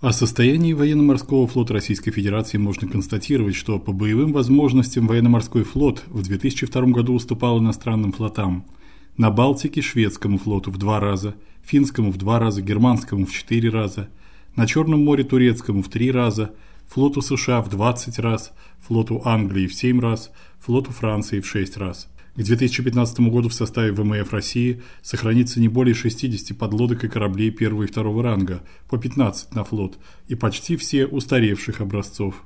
О состоянии военно-морского флота Российской Федерации можно констатировать, что по боевым возможностям военно-морской флот в 2002 году уступал иностранным флотам. На Балтике шведскому флоту в два раза, финскому в два раза, германскому в четыре раза, на Черном море турецкому в три раза, флоту США в 20 раз, флоту Англии в 7 раз, флоту Франции в 6 раз. К 2015 году в составе ВМФ России сохранится не более 60 подлодок и кораблей первого и второго ранга, по 15 на флот, и почти все устаревших образцов.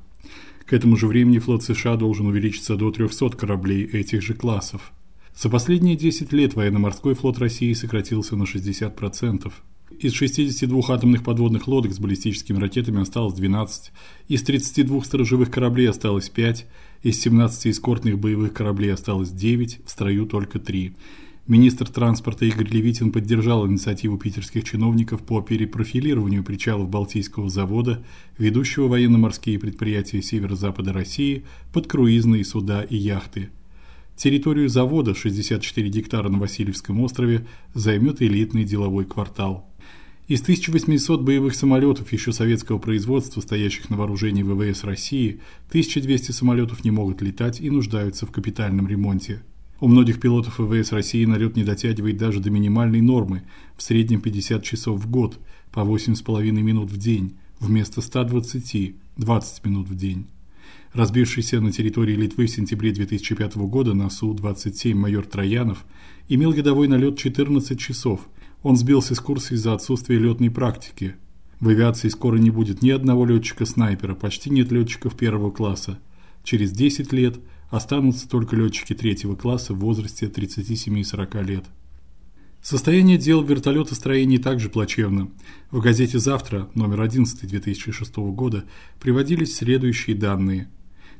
К этому же времени флот США должен увеличиться до 300 кораблей этих же классов. За последние 10 лет военно-морской флот России сократился на 60%. Из 62 атомных подводных лодок с баллистическими ракетами осталось 12, из 32 сторожевых кораблей осталось 5, из 17 эскортных боевых кораблей осталось 9, в строю только 3. Министр транспорта Игорь Левитин поддержал инициативу питерских чиновников по перепрофилированию причалов Балтийского завода, ведущего военно-морские предприятия северо-запада России, под круизные суда и яхты. Территорию завода 64 гектара на Васильевском острове займет элитный деловой квартал. Из 1800 боевых самолетов еще советского производства, стоящих на вооружении ВВС России, 1200 самолетов не могут летать и нуждаются в капитальном ремонте. У многих пилотов ВВС России налет не дотягивает даже до минимальной нормы, в среднем 50 часов в год, по 8,5 минут в день, вместо 120 20 минут в день. Разбившийся на территории Литвы в сентябре 2005 года на Су-27 майор Троянов имел годовой налет 14 часов – он сбился с курса из-за отсутствия летной практики. В авиации скоро не будет ни одного летчика-снайпера, почти нет летчиков первого класса. Через 10 лет останутся только летчики третьего класса в возрасте 37-40 лет. Состояние дел в вертолетостроении также плачевно. В газете Завтра, номер 11 2006 года, приводились следующие данные.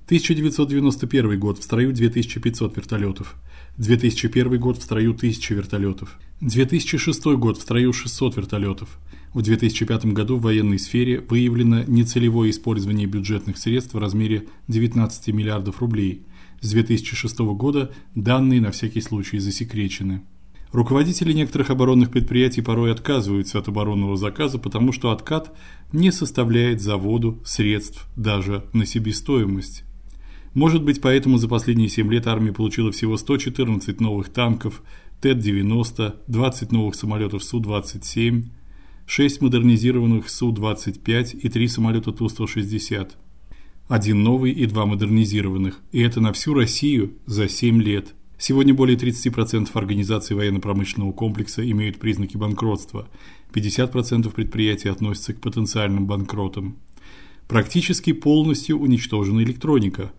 1991 год в строю 2500 вертолетов. 2001 год в строю 1000 вертолетов. 2006 год в строю 600 вертолетов. В 2005 году в военной сфере выявлено нецелевое использование бюджетных средств в размере 19 миллиардов рублей. С 2006 года данные на всякий случай засекречены. Руководители некоторых оборонных предприятий порой отказываются от оборонного заказа, потому что откат не составляет заводу средств даже на себестоимость. Может быть, поэтому за последние 7 лет армия получила всего 114 новых танков Т-90, 20 новых самолетов Су-27, 6 модернизированных Су-25 и 3 самолета Ту-160. Один новый и два модернизированных, и это на всю Россию за 7 лет. Сегодня более 30% организаций военно-промышленного комплекса имеют признаки банкротства. 50% предприятий относятся к потенциальным банкротам. Практически полностью уничтожена электроника.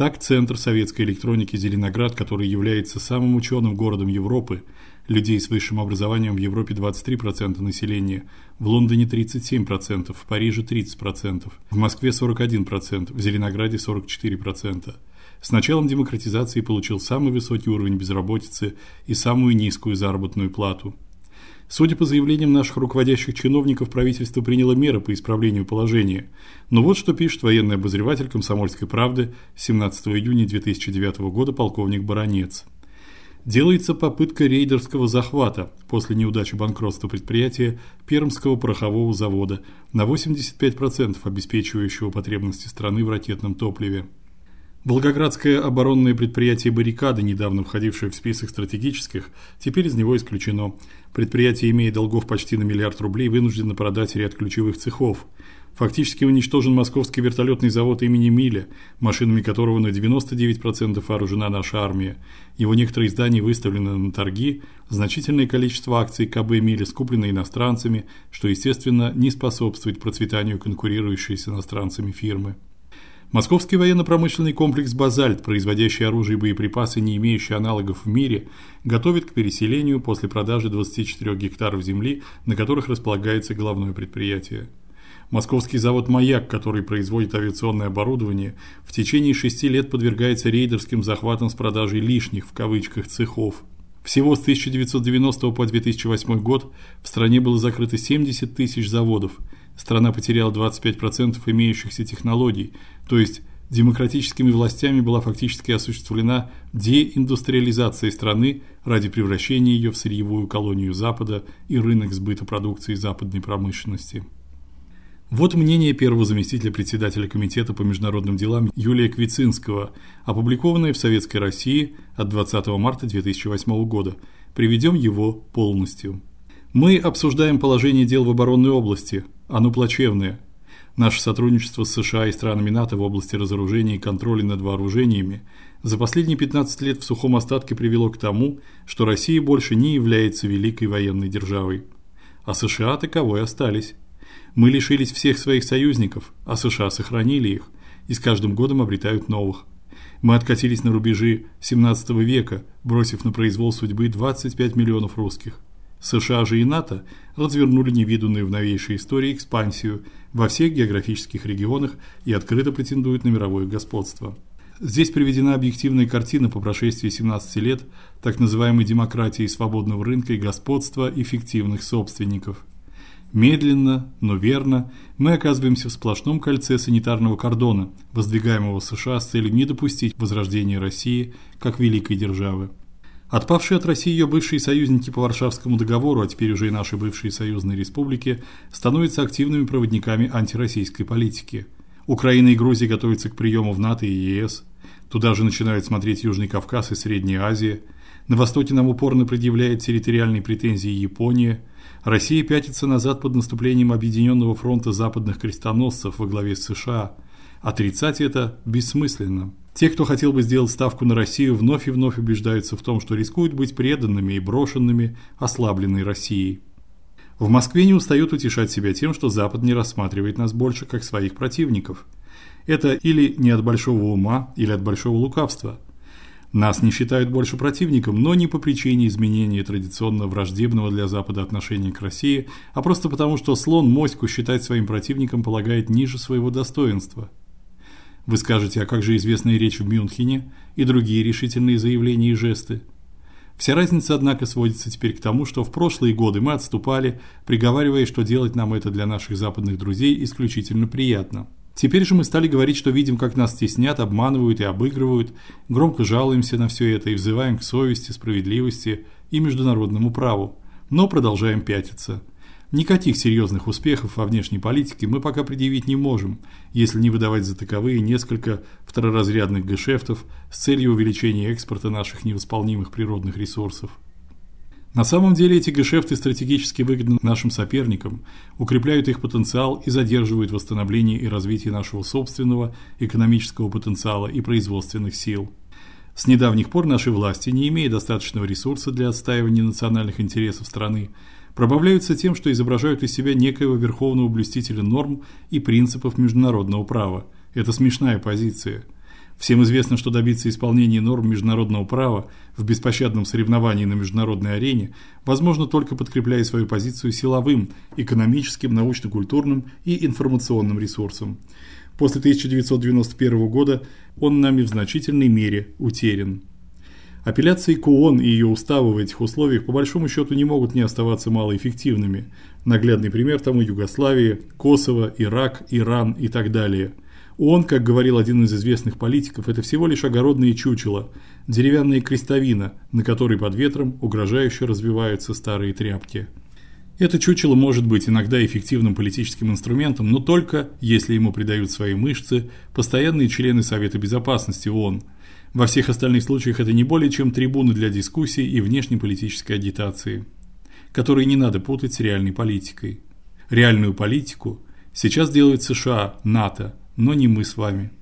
Так Центр советской электроники Зеленоград, который является самым ученым городом Европы, людей с высшим образованием в Европе 23% населения, в Лондоне 37%, в Париже 30%, в Москве 41%, в Зеленограде 44%. С началом демократизации получил самый высокий уровень безработицы и самую низкую заработную плату. Судя по заявлениям наших руководящих чиновников, правительство приняло меры по исправлению положения. Но вот что пишет военный обозреватель Комсомольской правды 17 июня 2009 года полковник Баранец. Делается попытка рейдерского захвата после неудачи банкротства предприятия Пермского порохового завода на 85% обеспечивающего потребности страны в ракетном топливе. Волгоградское оборонное предприятие Баррикады, недавно входившее в список стратегических, теперь из него исключено. Предприятие, имея долгов почти на миллиард рублей, вынуждено продать ряд ключевых цехов. Фактически уничтожен московский вертолетный завод имени Миля, машинами которого на 99% вооружена наша армия. Его некоторые здания выставлены на торги, значительное количество акций КБ Миля скуплено иностранцами, что, естественно, не способствует процветанию конкурирующей с иностранцами фирмы. Московский военно-промышленный комплекс Базальт, производящий оружие и боеприпасы, не имеющий аналогов в мире, готовит к переселению после продажи 24 гектаров земли, на которых располагается головное предприятие. Московский завод Маяк, который производит авиационное оборудование, в течение шести лет подвергается рейдерским захватам с продажей лишних в кавычках цехов. Всего с 1990 по 2008 год в стране было закрыто 70 тысяч заводов, страна потеряла 25% имеющихся технологий, то есть демократическими властями была фактически осуществлена деиндустриализация страны ради превращения ее в сырьевую колонию Запада и рынок сбыта продукции западной промышленности. Вот мнение первого заместителя председателя комитета по международным делам Юлия Квицинского, опубликованное в Советской России от 20 марта 2008 года. Приведем его полностью. Мы обсуждаем положение дел в оборонной области. Оно плачевное. Наше сотрудничество с США и странами НАТО в области разоружения и контроля над вооружениями за последние 15 лет в сухом остатке привело к тому, что Россия больше не является великой военной державой, а США таковой остались. Мы лишились всех своих союзников, а США сохранили их и с каждым годом обретают новых. Мы откатились на рубежи 17 века, бросив на произвол судьбы 25 миллионов русских. США же и НАТО развернули невиданную в новейшей истории экспансию во всех географических регионах и открыто претендуют на мировое господство. Здесь приведена объективная картина по прошествии 17 лет так называемой демократии свободного рынка и господства эффективных собственников. Медленно, но верно мы оказываемся в сплошном кольце санитарного кордона, воздвигаемого США с целью не допустить возрождения России как великой державы. Отпавшие от России ее бывшие союзники по Варшавскому договору, а теперь уже и наши бывшие союзные республики, становятся активными проводниками антироссийской политики. Украина и Грузия готовятся к приему в НАТО и ЕС. Туда же начинают смотреть Южный Кавказ и Средняя Азия. На востоке нам упорно предъявляет территориальные претензии Япония. Россия пятится назад под наступлением Объединенного фронта западных крестоносцев во главе с США. Отрицать это бессмысленно. Те, кто хотел бы сделать ставку на Россию, вновь и вновь убеждаются в том, что рискуют быть преданными и брошенными ослабленной Россией. В Москве не устают утешать себя тем, что Запад не рассматривает нас больше как своих противников. Это или не от большого ума, или от большого лукавства – нас не считают больше противником, но не по причине изменения традиционно враждебного для Запада отношения к России, а просто потому, что слон моську считать своим противником полагает ниже своего достоинства. Вы скажете, а как же известная речь в Мюнхене и другие решительные заявления и жесты? Вся разница, однако, сводится теперь к тому, что в прошлые годы мы отступали, приговаривая, что делать нам это для наших западных друзей исключительно приятно. Теперь же мы стали говорить, что видим, как нас стеснят, обманывают и обыгрывают, громко жалуемся на все это и взываем к совести, справедливости и международному праву, но продолжаем пятиться. Никаких серьезных успехов во внешней политике мы пока предъявить не можем, если не выдавать за таковые несколько второразрядных гешефтов с целью увеличения экспорта наших невосполнимых природных ресурсов. На самом деле эти гешефты стратегически выгодны нашим соперникам, укрепляют их потенциал и задерживают восстановление и развитие нашего собственного экономического потенциала и производственных сил. С недавних пор наши власти, не имея достаточного ресурса для отстаивания национальных интересов страны, пробавляются тем, что изображают из себя некоего верховного блюстителя норм и принципов международного права. Это смешная позиция – Всем известно, что добиться исполнения норм международного права в беспощадном соревновании на международной арене возможно только подкрепляя свою позицию силовым, экономическим, научно-культурным и информационным ресурсом. После 1991 года он нами в значительной мере утерян. Апелляции к ООН и ее уставы в этих условиях по большому счету не могут не оставаться малоэффективными. Наглядный пример тому Югославия, Косово, Ирак, Иран и так далее – он, как говорил один из известных политиков, это всего лишь огородные чучела, деревянная крестовина, на которой под ветром угрожающе развиваются старые тряпки. Это чучело может быть иногда эффективным политическим инструментом, но только если ему придают свои мышцы постоянные члены Совета безопасности ООН. Во всех остальных случаях это не более чем трибуны для дискуссий и внешнеполитической агитации, которые не надо путать с реальной политикой. Реальную политику сейчас делают США, НАТО, но не мы с вами.